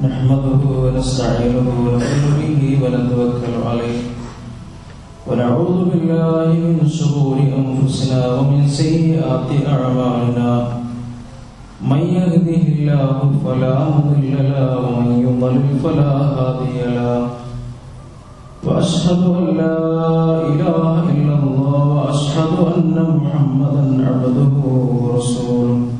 نحمده ونستعينه ونؤمن به ونتوكل عليه. ونعوذ بالله من شرور أنفسنا ومن سيئات أعمالنا. من يهده الله فلا مضل له ومن يضلل فلا هادي له. وأشهد أن لا إله إلا الله وأشهد أن محمدا عبده ورسوله.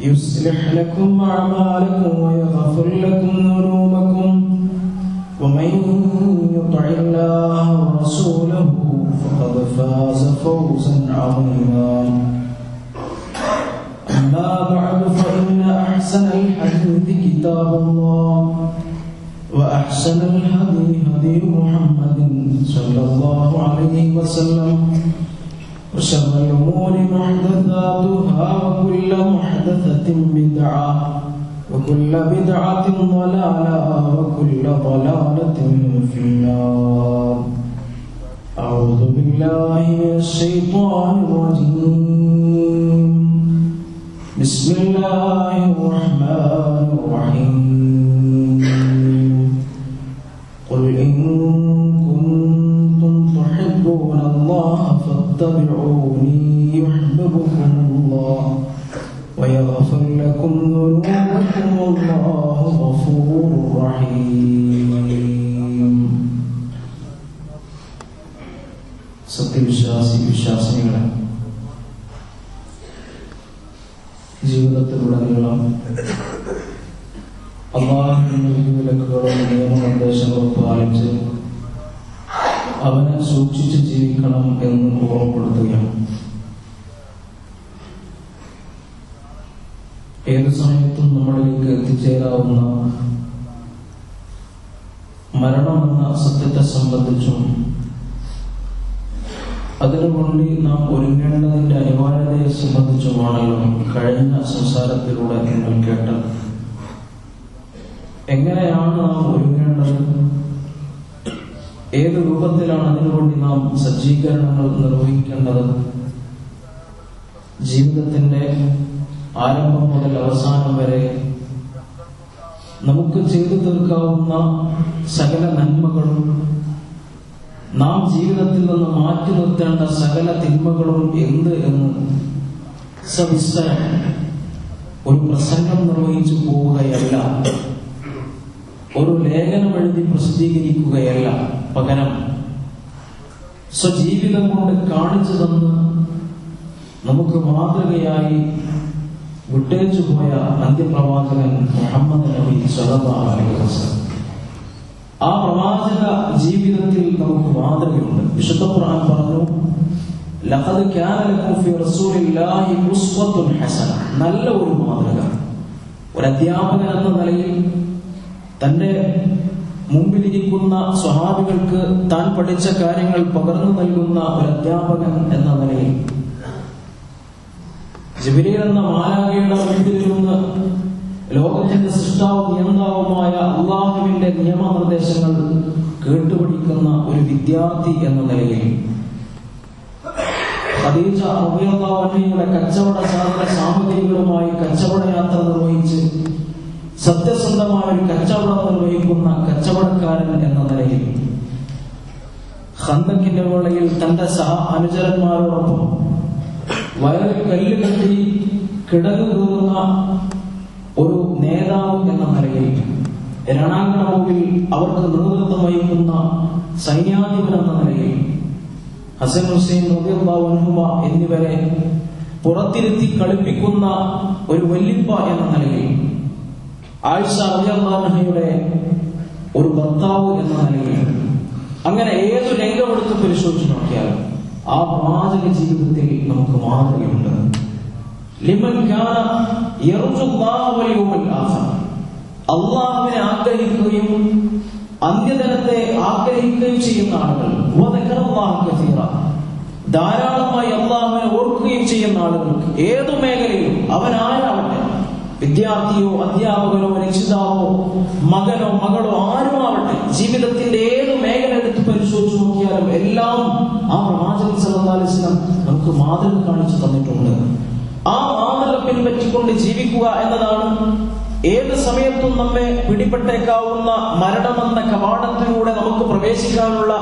يصلح لكم أعمالكم ويغفر لكم ذنوبكم. ومن يطع الله ورسوله فقد فاز فوزا عظيما. أما بعد فإن أحسن الحديث كتاب الله وأحسن الهدي هدي محمد صلى الله عليه وسلم. وشر الأمور محدثاتها وكل محدثة بدعة وكل بدعة ضلالة وكل ضلالة في النار. أعوذ بالله من الشيطان الرجيم. بسم الله മരണമെന്ന സത്യത്തെ സംബന്ധിച്ചും അതിനുവേണ്ടി നാം ഒരുങ്ങേണ്ടതിന്റെ അനിവാര്യതയെ സംബന്ധിച്ചുമാണല്ലോ കഴിഞ്ഞ സംസാരത്തിലൂടെ നിങ്ങൾ കേട്ടത്. എങ്ങനെയാണ് നാം ഒരുങ്ങേണ്ടത്? ഏത് രൂപത്തിലാണ് അതിനുവേണ്ടി നാം സജ്ജീകരണങ്ങൾ നിർവഹിക്കേണ്ടത്? ജീവിതത്തിന്റെ ആരംഭം മുതൽ അവസാനം വരെ നമുക്ക് ചെയ്തു തീർക്കാവുന്ന സകല നന്മകളും നാം ജീവിതത്തിൽ നിന്ന് മാറ്റി നിർത്തേണ്ട സകല തിന്മകളും എന്ത് എന്ന് സവിസ്തരം ഒരു പ്രസംഗം നിർവഹിച്ചു പോവുകയല്ല. ഒരു ലേഖനം എഴുതി പ്രസിദ്ധീകരിക്കുകയല്ല പകരം. സ്വജീവിതം കൊണ്ട് കാണിച്ചു തന്ന് നമുക്ക് മാതൃകയായി വിട്ടേച്ചു പോയ അന്ത്യപ്രവാചകൻ മുഹമ്മദ് നബി വസല്ലം. ആ പ്രവാചക ജീവിതത്തിൽ നമുക്ക് മാതൃകയുണ്ട് വിശുദ്ധ ഖുർആൻ പറഞ്ഞു ലഖദ് കാന ഫി റസൂലില്ലാഹി ഉസ്വത്തുൻ ഹസന. നല്ല ഒരു മാതൃക. ഒരു അധ്യാപകൻ എന്ന നിലയിൽ തന്റെ മുമ്പിലിരിക്കുന്ന സ്വഹാബികൾക്ക് താൻ പഠിച്ച കാര്യങ്ങൾ പകർന്നു നൽകുന്ന ഒരു അധ്യാപകൻ എന്ന നിലയിൽ ജിബിരി എന്ന മാലാകയുടെ വീട്ടിലിരുന്ന് ലോകത്തിന്റെ സൃഷ്ടാവും നിയന്താവുമായ അള്ളാഹുവിന്റെ നിയമനിർദ്ദേശങ്ങൾ കേട്ടുപിടിക്കുന്ന ഒരു വിദ്യാർത്ഥി എന്ന നിലയിൽ ഖദീജ റബിയുടെ കച്ചവട സാധന സാമഗ്രികളുമായി കച്ചവട യാത്ര നിർവഹിച്ച് സത്യസന്ധമായ ഒരു കച്ചവടം നിർവഹിക്കുന്ന കച്ചവടക്കാരൻ എന്ന നിലയിൽ ഹന്തക്കിന്റെ വേളയിൽ തന്റെ സഹ അനുചരന്മാരോടൊപ്പം വയറിൽ കല്ല് കെട്ടി കിടന്നു കീറുന്ന ഒരു നേതാവ് എന്ന നിലയിൽ രണാങ്കണമുമ്പിൽ അവർക്ക് നേതൃത്വം വഹിക്കുന്ന സൈന്യാധിപൻ എന്ന നിലയിൽ ഹസൻ ഹുസൈൻ അൻഹുമ എന്നിവരെ പുറത്തിരുത്തി കളിപ്പിക്കുന്ന ഒരു വല്ലിപ്പ എന്ന നിലയിൽ ആയിഷ റളിയല്ലാഹുയുടെ ഒരു ഭർത്താവ് എന്ന നിലയിൽ അങ്ങനെ ഏതു രംഗമെടുത്ത് പരിശോധിച്ച് നോക്കിയാലും ആ പ്രവാചക ജീവിതത്തിൽ നമുക്ക് മാതൃകയുണ്ട്. അള്ളാഹുവിനെ ആഗ്രഹിക്കുകയും അന്ത്യദിനത്തെ ആഗ്രഹിക്കുകയും ചെയ്യുന്ന ആളുകൾ. ധാരാളമായി അള്ളാഹുവിനെ ഓർക്കുകയും ചെയ്യുന്ന ആളുകൾക്ക് ഏതു മേഖലയിലും അവൻ വിദ്യാർത്ഥിയോ അധ്യാപകനോ രക്ഷിതാവോ മകനോ മകളോ ആരും ആരുമാവട്ടെ ജീവിതത്തിന്റെ ഏത് മേഖല എടുത്ത് പരിശോധിച്ചു നോക്കിയാലും എല്ലാം ആ പ്രവാചകൻ അലൈഹി നമുക്ക് മാതൃക കാണിച്ചു തന്നിട്ടുണ്ട്. ആ മാതൃക പിൻപറ്റിക്കൊണ്ട് ജീവിക്കുക എന്നതാണ് ഏത് സമയത്തും നമ്മെ പിടിപെട്ടേക്കാവുന്ന മരണമെന്ന കവാടത്തിലൂടെ നമുക്ക് പ്രവേശിക്കാനുള്ള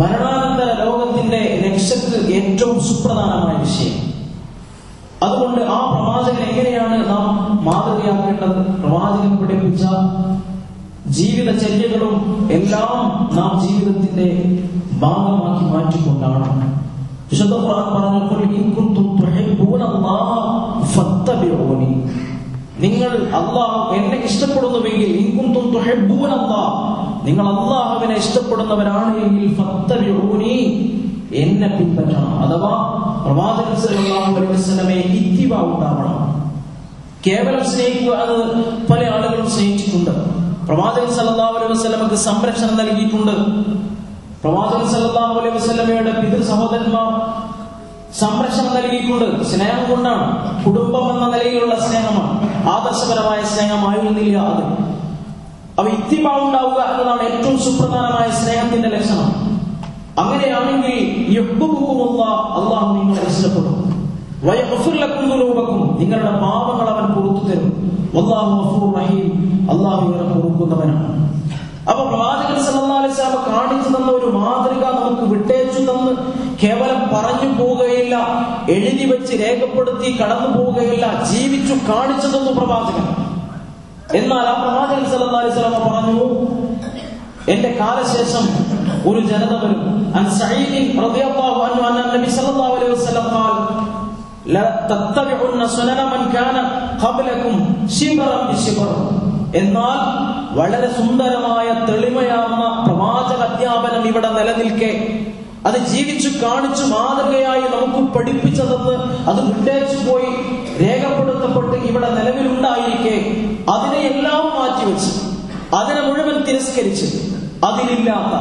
മരണാനന്തര ലോകത്തിന്റെ രക്ഷക്ക് ഏറ്റവും സുപ്രധാനമായ വിഷയം. അതുകൊണ്ട് ആ പ്രവാചകൻ എങ്ങനെയാണ് നാം മാതൃകയാക്കേണ്ടത്? പ്രവാചകൻ പഠിപ്പിച്ച ജീവിതചര്യകളും എല്ലാം നാം ജീവിതത്തിന്റെ ഭാഗമാക്കി മാറ്റിക്കൊണ്ടാണ്. വിശുദ്ധ ഖുർആൻ പറഞ്ഞു ഇൻ കുൻതും തുഹിബ്ബൂന അല്ലാഹ ഫത്തബിഊനി." നിങ്ങൾ അള്ളാഹു എന്നെ ഇഷ്ടപ്പെടുന്നുവെങ്കിൽ നിങ്ങൾ അള്ളാഹുവിനെ ഇഷ്ടപ്പെടുന്നവരാണ് എങ്കിൽ എന്നെ പിൻപറ്റണം. അഥവാ പ്രവാചകൻ സല്ലല്ലാഹു അലൈഹി ഇത്തിബ ഉണ്ടാവണം കേവലം സ്നേഹിക്കുക അത് പല ആളുകളും സ്നേഹിച്ചിട്ടുണ്ട്. പ്രവാചകൻ സല്ലല്ലാഹു അലൈഹി വസല്ലമക്ക് സംരക്ഷണം നൽകിയിട്ടുണ്ട്. പ്രവാചകൻ സല്ലല്ലാഹു അലൈഹി വസല്ലമയുടെ പിതൃ സഹോദരന്മാർ സംരക്ഷണം നൽകിയിട്ടുണ്ട്. സ്നേഹം കൊണ്ടാണ്. കുടുംബം എന്ന നിലയിലുള്ള സ്നേഹമാണ്. ആദർശപരമായ സ്നേഹമായിരുന്നില്ല അത്. അവ ഇത്തിമ ഉണ്ടാവുക എന്നതാണ് ഏറ്റവും സുപ്രധാനമായ സ്നേഹത്തിന്റെ ലക്ഷണം. അങ്ങനെയാണെങ്കിൽ അള്ളാഹു നിങ്ങളെ ഇഷ്ടപ്പെടും വയഗ്ഫിർ ലക്കും ദുനൂബക്കും. നിങ്ങളുടെ പാപങ്ങൾ അവൻ പുറത്തു തരും. അള്ളാഹു അപ്പൊ പ്രവാചകൻ വസല്ലം കാണിച്ചു തന്ന ഒരു മാതൃക നമുക്ക് വിട്ടേച്ചു തന്ന് കേവലം പറഞ്ഞു പോവുകയില്ല എഴുതി വെച്ച് രേഖപ്പെടുത്തി കടന്നു പോവുകയില്ല ജീവിച്ചു കാണിച്ചു തന്നു പ്രവാചകൻ. എന്നാൽ ആ പ്രവാചകൻ വസല്ലം പറഞ്ഞു എന്റെ കാലശേഷം ഒരു ജനത വരും. അൻ സഈദ് റളിയല്ലാഹു അൻഹു അന്ന നബി സല്ലല്ലാഹു അലൈഹി വസല്ലം قال لا تتبعن سنن من كان قبلكم شبرا بشبر എന്നാൽ വളരെ സുന്ദരമായ തെളിമയാർന്ന പ്രവാചക അധ്യാപനം ഇവിടെ നിലനിൽക്കെ അത് ജീവിച്ചു കാണിച്ചു മാതൃകയായി നമുക്ക് പഠിപ്പിച്ചതെന്ന് അത് വിട്ടേച്ചു പോയി രേഖപ്പെടുത്തപ്പെട്ട് ഇവിടെ നിലവിലുണ്ടായിരിക്കെ അതിനെയെല്ലാം മാറ്റിവെച്ച് അതിനെ മുഴുവൻ തിരസ്കരിച്ച് അതിലില്ലാത്ത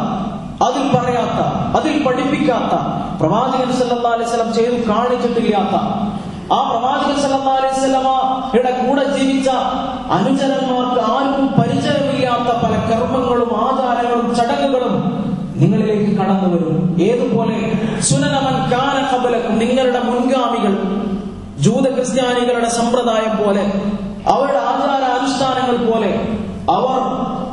അതിൽ പറയാത്ത അതിൽ പഠിപ്പിക്കാത്ത പ്രവാചകൻ വസല്ലം ചെയ്തു കാണിച്ചിട്ടില്ലാത്ത ആ പ്രവാചകൻ വസല്ലമയുടെ കൂടെ ജീവിച്ച അനുചരന്മാർക്ക് ആർക്കും പരിചയമില്ലാത്ത പല കർമ്മങ്ങളും ആചാരങ്ങളും ചടങ്ങുകളും നിങ്ങളിലേക്ക് കടന്നു വരും. ഏതുപോലെ? സുനനമൻ കാന ഖബലക്കും നിങ്ങളുടെ മുൻഗാമികൾ ജൂത ക്രിസ്ത്യാനികളുടെ സമ്പ്രദായം പോലെ അവരുടെ ആചാര അനുഷ്ഠാനങ്ങൾ പോലെ അവർ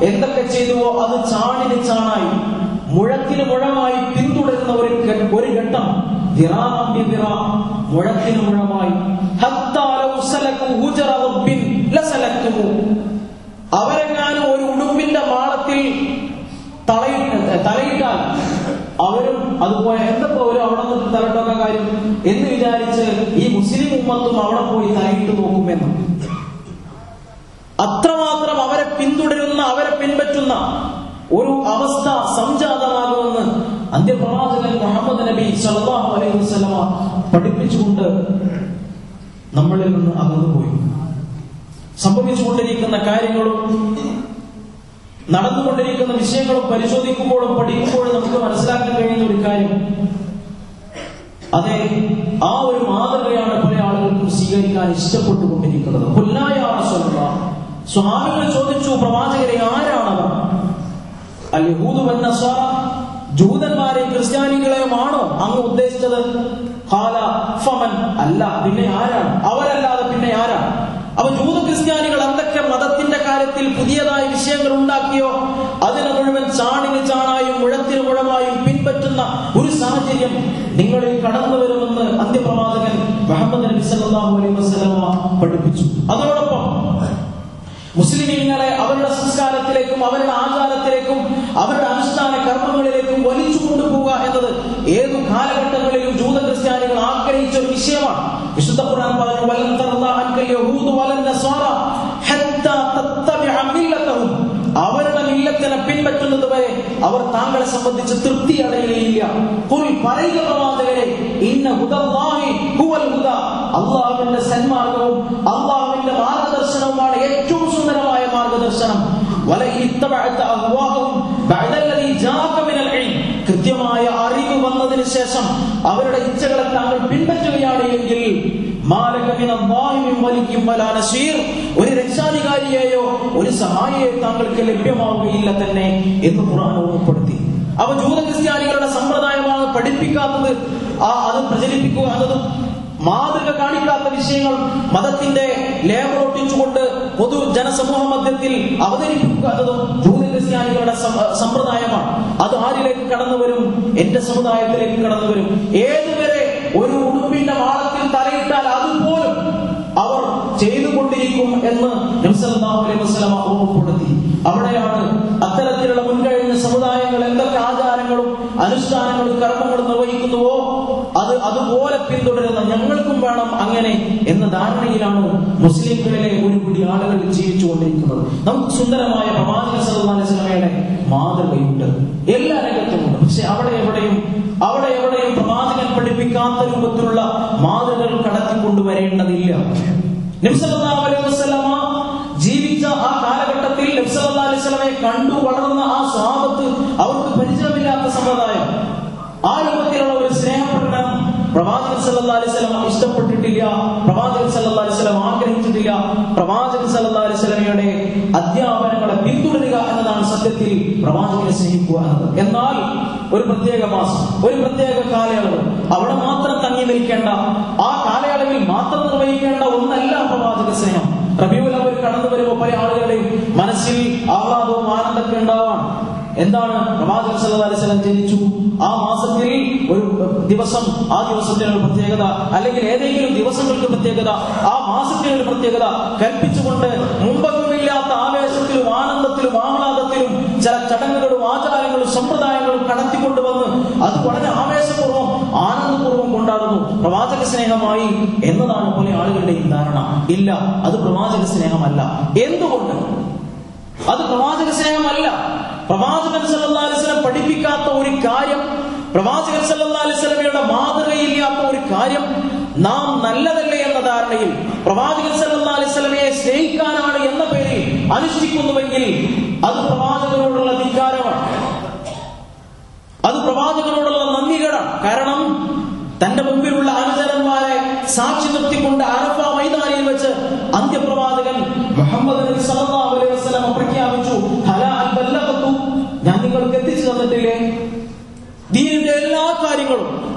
എന്തൊക്കെ ചെയ്തുവോ അത് ചാണിന് ചാണായി. മുഴത്തിന് മുഴമായി പിന്തുടരുന്ന ഒരു ഒരു ഘട്ടം. മുഴത്തിന് മുഴമായി. അവരെങ്ങാനും ഒരു ഉടുമ്പിന്റെ മാളത്തിൽ തളയിട്ട് തലയിട്ടാൽ അവരും അതുപോലെ എന്തൊക്കെ ഒരു അവിടെ നിന്ന് തലട്ടൊക്കെ കാര്യം? എന്ന് വിചാരിച്ച് ഈ മുസ്ലിം ഉമ്മത്തും അവിടെ പോയി തലയിട്ട് നോക്കുമെന്ന് അത്രമാത്രം അവരെ പിന്തുടരുന്ന അവരെ പിൻപറ്റുന്ന ഒരു അവസ്ഥ സംജാതമാകുമെന്ന് അന്ത്യപ്രവാചകൻ മുഹമ്മദ് നബി സല്ലാഹു അലൈഹി വസല്ലമ പഠിപ്പിച്ചുകൊണ്ട് നമ്മളിൽ നിന്ന് അകന്നുപോയി. സംഭവിച്ചുകൊണ്ടിരിക്കുന്ന കാര്യങ്ങളും നടന്നുകൊണ്ടിരിക്കുന്ന വിഷയങ്ങളും പരിശോധിക്കുമ്പോഴും പഠിക്കുമ്പോഴും നമുക്ക് മനസ്സിലാക്കാൻ കഴിയുന്ന ഒരു കാര്യം അതെ ആ ഒരു മാതൃകയാണ് പല ആളുകൾക്കും സ്വീകരിക്കാൻ ഇഷ്ടപ്പെട്ടുകൊണ്ടിരിക്കുന്നത്. കൊല്ലായ സ്വാമികൾ ചോദിച്ചു പ്രവാചകരെ ആരാണവർ? അൽ യഹൂദു വൻ നസ്വാറ ക്രിസ്ത്യാനികളെയും ആണോ അങ്ങ് ഉദ്ദേശിച്ചത്? ഖാല ഫമൻ അല്ല പിന്നെ ആരാണ്? അവരല്ലാതെ പിന്നെ ആരാണ്? അപ്പൊ ജൂത ക്രിസ്ത്യാനികൾ എന്തൊക്കെ മതത്തിന്റെ കാര്യത്തിൽ പുതിയതായ വിഷയങ്ങൾ ഉണ്ടാക്കിയോ? അതിനെ മുഴുവൻ ചാണിന് ചാണായും മുഴത്തിന് മുഴമായും പിൻപറ്റുന്ന ഒരു സാഹചര്യം നിങ്ങളിൽ കടന്നു വരുമെന്ന് അന്ത്യപ്രവാചകൻ മുഹമ്മദ് നബി അലൈഹി പഠിപ്പിച്ചു. അതോടൊപ്പം മുസ്ലിമീങ്ങളെ അവരുടെ സംസ്കാരത്തിലേക്കും അവരുടെ ആചാരത്തിലേക്കും അവരുടെ അനുഷ്ഠാന കർമ്മങ്ങളിലേക്കും വലിച്ചു കൊണ്ടുപോവുക എന്നത് ഏതു കാലഘട്ടങ്ങളിലും ജൂത ക്രിസ്ത്യാനികൾ ആഗ്രഹിച്ച ഒരു വിഷയമാണ്. വിശുദ്ധ ഖുർആൻ പറഞ്ഞു വലൻ യഹൂദു വലൻ നസ്വാറ ഹത്താ തത്തബിഅ മില്ലതഹും അവരുടെ മില്ലത്തിനെ പിൻപറ്റുന്നത് വരെ അവർ താങ്കളെ സംബന്ധിച്ച് തൃപ്തി അടയുകയില്ല. കുറി പറയുക പ്രവാചകരെ ഇന്ന ഹുവൽ ഹുദ. അള്ളാഹുവിന്റെ സന്മാർഗവും അള്ളാഹുവിന്റെ മാർഗദർശനവുമാണ് ഏറ്റവും സുന്ദരമായ മാർഗദർശനം. കൃത്യമായ അറിവ് വന്നതിന് ശേഷം അവരുടെ ഇച്ഛകളെ താങ്കൾ പിൻപറ്റുകയാണ് എങ്കിൽ ഒരു രക്ഷാധികാരിയെയോ ഒരു സഹായിയെ താങ്കൾക്ക് ലഭ്യമാവുകയില്ല തന്നെ എന്ന് ഖുർആൻ ഓർമ്മപ്പെടുത്തി. അവ ജൂത ക്രിസ്ത്യാനികളുടെ സമ്പ്രദായമാണ് പഠിപ്പിക്കാത്തത്. ആ അത് പ്രചരിപ്പിക്കുക എന്നതും മാതൃക കാണിക്കാത്ത വിഷയങ്ങൾ മതത്തിന്റെ ലേബർ ഒട്ടിച്ചുകൊണ്ട് പൊതു ജനസമൂഹ മധ്യത്തിൽ അവതരിപ്പിക്കാത്തതും ജൂത സമ്പ്രദായമാണ്. അത് ആരിലേക്ക് കടന്നു വരും എന്റെ സമുദായത്തിലേക്ക് കടന്നു വരും ഏതുവരെ ഒരു അങ്ങനെ എന്ന ധാരണയിലാണ് മുസ്ലിംകളിലെ ഒരു പിടി ആളുകൾ ജീവിച്ചുകൊണ്ടിരിക്കുന്നത്. നമുക്ക് സുന്ദരമായ പ്രവാചക മാതൃകയുണ്ട്. എല്ലാ രംഗത്തുമുണ്ട്. പക്ഷെ അവിടെ എവിടെയും അവിടെ എവിടെയും പ്രവാചകൻ പഠിപ്പിക്കാത്ത രൂപത്തിലുള്ള മാതൃകകൾ കടത്തിക്കൊണ്ടുവരേണ്ടതില്ല കൊണ്ടുവരേണ്ടതില്ല ജീവിച്ച ആ കാലഘട്ടത്തിൽ വസല്ലമയെ കണ്ടു വളർന്ന ആ സ്വഭാവത്ത് അവർക്ക് പരിചയമില്ലാത്ത സമ്പ്രദായം. ആ രൂപത്തിലുള്ള ഒരു സ്നേഹപ്രകടനം പ്രവാചകൻ സല്ലല്ലാഹു അലൈഹി വസല്ലം ഇഷ്ടപ്പെട്ടിട്ടില്ല പ്രവാചകൻ സല്ലല്ലാഹു അലൈഹി വസല്ലം ആഗ്രഹിച്ചിട്ടില്ല. പ്രവാചകൻ സല്ലല്ലാഹു അലൈഹി വസല്ലമയുടെ അധ്യാപനങ്ങളെ പിന്തുടരുക എന്നതാണ് സത്യത്തിൽ പ്രവാചകനെ സ്നേഹിക്കുക എന്നത്. എന്നാൽ ഒരു പ്രത്യേക മാസം ഒരു പ്രത്യേക കാലയളവ് അവിടെ മാത്രം തങ്ങി നിൽക്കേണ്ട ആ കാലയളവിൽ മാത്രം നിർവഹിക്കേണ്ട ഒന്നല്ല പ്രവാചക സ്നേഹം. റബിയുൽ അവൽ കടന്നു വരുമ്പോൾ പല ആളുകളുടെയും മനസ്സിൽ ആഹ്ലാദവും ആനന്ദമൊക്കെ ഉണ്ടാവാം. എന്താണ്? പ്രവാചകൻ സല്ലല്ലാഹു അലൈഹി വസല്ലം ജനിച്ചു. ആ മാസത്തിൽ ഒരു ദിവസം ആ ദിവസത്തിന് ഒരു പ്രത്യേകത. അല്ലെങ്കിൽ ഏതെങ്കിലും ദിവസങ്ങൾക്ക് പ്രത്യേകത. ആ മാസത്തിന് ഒരു പ്രത്യേകത. കൽപ്പിച്ചുകൊണ്ട് മുമ്പൊന്നുമില്ലാത്ത ആവേശത്തിലും ആനന്ദത്തിലും ആഹ്ലാദത്തിലും ചില ചടങ്ങുകളും ആചാരങ്ങളും സമ്പ്രദായങ്ങളും കടത്തിക്കൊണ്ടുവന്ന് അത് വളരെ ആവേശപൂർവം ആനന്ദപൂർവം കൊണ്ടാടുന്നു. പ്രവാചക സ്നേഹമായി എന്നതാണ് പോലെ ആളുകളുടെയും ധാരണ. ഇല്ല അത് പ്രവാചക സ്നേഹമല്ല. എന്തുകൊണ്ട്? അത് പ്രവാചക സ്നേഹമല്ല. പ്രവാചകൻ വസല്ലം പഠിപ്പിക്കാത്ത ഒരു കാര്യം പ്രവാചകൻ വസല്ലമയുടെ മാതൃകയില്ലാത്ത ഒരു കാര്യം നാം നല്ലതല്ലേ എന്ന ധാരണയിൽ പ്രവാചകൻ വസല്ലമയെ സ്നേഹിക്കാനാണ് എന്ന പേരിൽ അനുഷ്ഠിക്കുന്നുവെങ്കിൽ അത് പ്രവാചകനോടുള്ള ധിക്കാരമാണ്. അത് പ്രവാചകനോടുള്ള നന്ദികേടാണ്. കാരണം തന്റെ മുമ്പിലുള്ള അനുചരന്മാരെ സാക്ഷി നിർത്തിക്കൊണ്ട് അറഫ മൈതാനിയിൽ വെച്ച്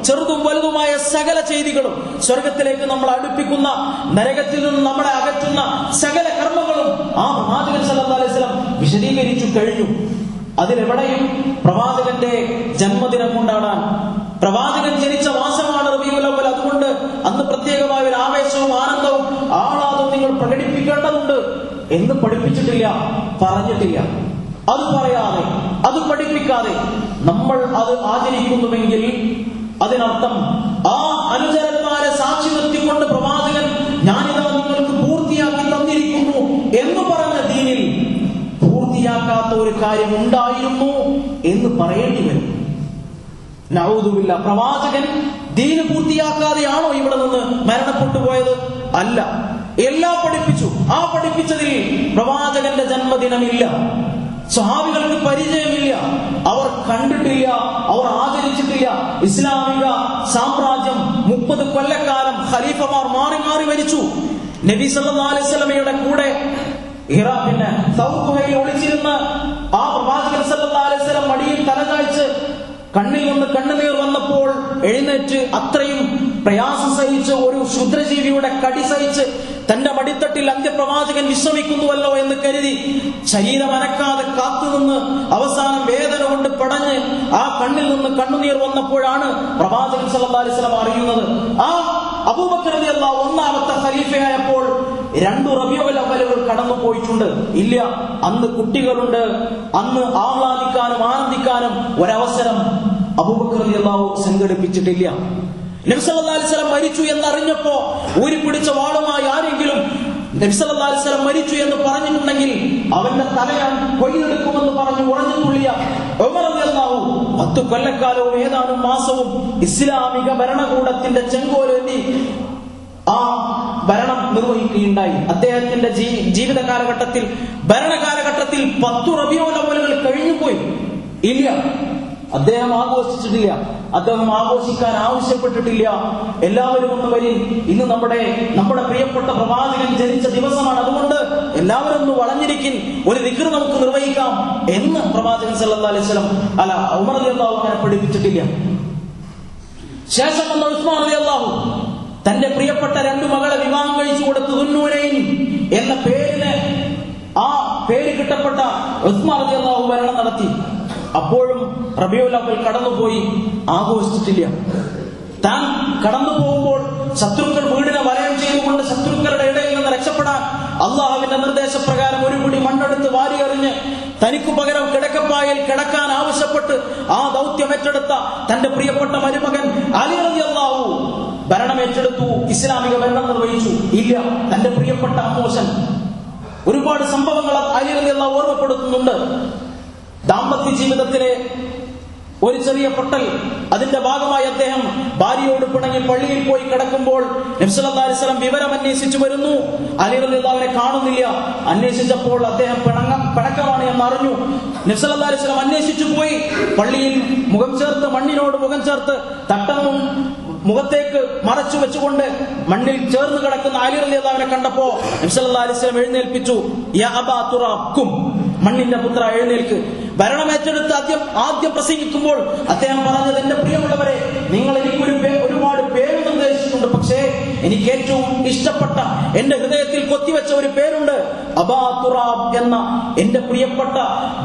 ചെറുതും വലുതുമായ സകല ചെയ്തികളും സ്വർഗത്തിലേക്ക് നമ്മൾ അടുപ്പിക്കുന്ന നരകത്തിൽ നിന്നും നമ്മളെ അകറ്റുന്ന സകല കർമ്മങ്ങളും ആ പ്രവാചകൻ സല്ലല്ലാഹു അലൈഹി വസല്ലം വിശദീകരിച്ചു കഴിഞ്ഞു. അതിലെവിടെയും പ്രവാചകന്റെ ജന്മദിനം കൊണ്ടാടാൻ പ്രവാചകൻ ജനിച്ച മാസമാണ് റബീഉൽ അവ്വൽ. അതുകൊണ്ട് അന്ന് പ്രത്യേകമായ ഒരു ആവേശവും ആനന്ദവും ആഹ്ലാദവും നിങ്ങൾ പ്രകടിപ്പിക്കേണ്ടതുണ്ട് എന്ന് പഠിപ്പിച്ചിട്ടില്ല പറഞ്ഞിട്ടില്ല. അത് പറയാതെ അത് പഠിപ്പിക്കാതെ നമ്മൾ അത് ആചരിക്കുന്നുവെങ്കിൽ അതിനർത്ഥം ആ അനുചരന്മാരെ സാക്ഷി നിർത്തിക്കൊണ്ട് പ്രവാചകൻ ഞാനിതാ നിങ്ങൾക്ക് പൂർത്തിയാക്കി തന്നിരിക്കുന്നു എന്ന് പറഞ്ഞ ദീനിൽ പൂർത്തിയാക്കാത്ത ഒരു കാര്യം ഉണ്ടായിരുന്നു എന്ന് പറയേണ്ടി വരും. നൗതുവില്ല പ്രവാചകൻ ദീന് പൂർത്തിയാക്കാതെയാണോ ഇവിടെ നിന്ന് മരണപ്പെട്ടു പോയത്? അല്ല. എല്ലാം പഠിപ്പിച്ചു. ആ പഠിപ്പിച്ചതിൽ പ്രവാചകന്റെ ജന്മദിനമില്ല. സ്വഹാബികൾക്ക് പരിചയമില്ല. അവർ കണ്ടിട്ടില്ല അവർ ആചരിച്ചിട്ടില്ല ഇസ്ലാമിക സാമ്രാജ്യം മുപ്പത് കൊല്ലക്കാലം ഖലീഫമാർ മാറി മാറി വരിച്ചു നബി സല്ലാസ്ലമയുടെ അലൈഹി വസല്ലമയുടെ കൂടെ പിന്നെ സൗദ് ഒളിച്ചിരുന്ന് ആ പ്രവാചകൻ സല്ലാസ്ലം മടിയിൽ തലചായ്ച്ച് കണ്ണിൽ നിന്ന് കണ്ണുനീർ വന്നപ്പോൾ എഴുന്നേറ്റ് അത്രയും പ്രയാസം സഹിച്ച് ഒരു ക്ഷുദ്രജീവിയുടെ കടി സഹിച്ച് തന്റെ മടിത്തട്ടിൽ അന്ത്യപ്രവാചകൻ വിശ്രമിക്കുന്നുവല്ലോ എന്ന് കരുതി ശരീരം അനക്കാതെ കാത്തുനിന്ന് അവസാനം വേദന കൊണ്ട് പടഞ്ഞ് ആ കണ്ണിൽ നിന്ന് കണ്ണുനീർ വന്നപ്പോഴാണ് പ്രവാചകൻ സല്ലല്ലാഹു അലൈഹി വസല്ലം അറിയുന്നത്. ആ അബൂബക്കർ റളിയല്ലാഹു ഒന്നാമത്തെ ഖലീഫയായപ്പോൾ രണ്ടു റബിയോൽ അവലുകൾ കടന്നു പോയിട്ടുണ്ട് ഇല്ല അന്ന് കുട്ടികളുണ്ട്. അന്ന് ആഹ്ലാദിക്കാനും ആനന്ദിക്കാനും ഒരവസരം അബൂബക്കർ സംഘടിപ്പിച്ചിട്ടില്ല. നബ്സല്ലാ അലിസ്ലം മരിച്ചു എന്നറിഞ്ഞപ്പോ ഊരിപ്പിടിച്ച വാളുമായി ആരെങ്കിലും നബ്സല്ലാ അലിസ്ലം മരിച്ചു എന്ന് പറഞ്ഞിട്ടുണ്ടെങ്കിൽ അവന്റെ തലയാൻ കൊയ്തെടുക്കുമെന്ന് പറഞ്ഞു ഉറഞ്ഞു തുള്ളിയ ഉമറല്ലാവു പത്തു കൊല്ലക്കാലവും ഏതാനും മാസവും ഇസ്ലാമിക ഭരണകൂടത്തിന്റെ ചെങ്കോലേന്തി ആ ഭരണം നിർവഹിക്കുകയുണ്ടായി. അദ്ദേഹത്തിന്റെ ജീവിത കാലഘട്ടത്തിൽ ഭരണ കാലഘട്ടത്തിൽ പത്തു റബിയോലവലുകൾ കഴിഞ്ഞുപോയി. ഇല്ല. അദ്ദേഹം ആഘോഷിച്ചിട്ടില്ല. അദ്ദേഹം ആഘോഷിക്കാൻ ആവശ്യപ്പെട്ടിട്ടില്ല. എല്ലാവരും ഒന്ന് വരി ഇന്ന് നമ്മുടെ നമ്മുടെ പ്രിയപ്പെട്ട പ്രവാചകൻ ജനിച്ച ദിവസമാണ്. അതുകൊണ്ട് എല്ലാവരും ഒന്ന് വളഞ്ഞിരിക്കും ഒരു വിഗ്ര നമുക്ക് നിർവഹിക്കാം എന്ന് പ്രവാചകൻ സല്ലി വസല്ലം അല്ല ഉമർ അലി അള്ളാഹു അങ്ങനെ പഠിപ്പിച്ചിട്ടില്ല. ശേഷം വന്ന ഉസ്മാൻ റളിയല്ലാഹു തന്റെ പ്രിയപ്പെട്ട രണ്ടു മകളെ വിവാഹം കഴിച്ചു കൊടുത്തു തുന്നൂരയിൽ എന്ന പേരിന് ആ പേര് കിട്ടപ്പെട്ട ഉസ്മാൻ ഭരണം നടത്തി. അപ്പോഴും റബിയുൽ കടന്നുപോയി ആഘോഷിച്ചിട്ടില്ല. താൻ കടന്നു പോകുമ്പോൾ ശത്രുക്കൾ വീടിനെ വലയം ചെയ്തുകൊണ്ട് ശത്രുക്കളുടെ ഇടയിൽ നിന്ന് രക്ഷപ്പെടാൻ അള്ളാഹുവിന്റെ നിർദ്ദേശപ്രകാരം ഒരു കുടി മണ്ണെടുത്ത് വാരിയെറിഞ്ഞ് തനിക്കു പകരം കിടക്കപ്പായിൽ കിടക്കാൻ ആവശ്യപ്പെട്ട് ആ ദൗത്യം ഏറ്റെടുത്ത തന്റെ പ്രിയപ്പെട്ട മരുമകൻ അലി അള്ളാഹു ഭരണം ഏറ്റെടുത്തു ഇസ്ലാമിക ഭരണം നിർവഹിച്ചു. ഇല്ല തന്റെ പ്രിയപ്പെട്ട മോശൻ ഒരുപാട് സംഭവങ്ങൾ അലി ഓർമ്മപ്പെടുത്തുന്നുണ്ട്. ദാമ്പത്യ ജീവിതത്തിലെ ഒരു ചെറിയ പൊട്ടൽ അതിന്റെ ഭാഗമായി അദ്ദേഹം ഭാര്യയോട് പിണങ്ങി പള്ളിയിൽ പോയി കിടക്കുമ്പോൾ നബ്സലം വിവരം അന്വേഷിച്ചു വരുന്നു. അലിറുല്ലാവിനെ കാണുന്നില്ല. അന്വേഷിച്ചപ്പോൾ അദ്ദേഹം പിണങ്ങ പിണക്കമാണ് എന്ന് അറിഞ്ഞു നബ്സലം അന്വേഷിച്ചു പോയി. പള്ളിയിൽ മുഖം ചേർത്ത് മണ്ണിനോട് മുഖം ചേർത്ത് തട്ടന്നും മുഖത്തേക്ക് മറച്ചു വെച്ചുകൊണ്ട് മണ്ണിൽ ചേർന്ന് കിടക്കുന്ന അലിറലി അള്ളാവിനെ കണ്ടപ്പോ അലിസ്ലാം എഴുന്നേൽപ്പിച്ചു. യാ അബാ മണ്ണിന്റെ പുത്ര എഴുന്നേൽക്ക്. ഭരണമേറ്റെടുത്ത് ആദ്യം ആദ്യം പ്രസംഗിക്കുമ്പോൾ അദ്ദേഹം പറഞ്ഞത് എന്റെ പ്രിയമുള്ളവരെ നിങ്ങൾ എനിക്കൊരു ഒരുപാട് പേര് നിർദ്ദേശിച്ചിട്ടുണ്ട്. പക്ഷേ എനിക്ക് ഏറ്റവും ഇഷ്ടപ്പെട്ട എന്റെ ഹൃദയത്തിൽ കൊത്തിവെച്ച ഒരു പേരുണ്ട്. അബാതുറാബ് എന്ന എന്റെ പ്രിയപ്പെട്ട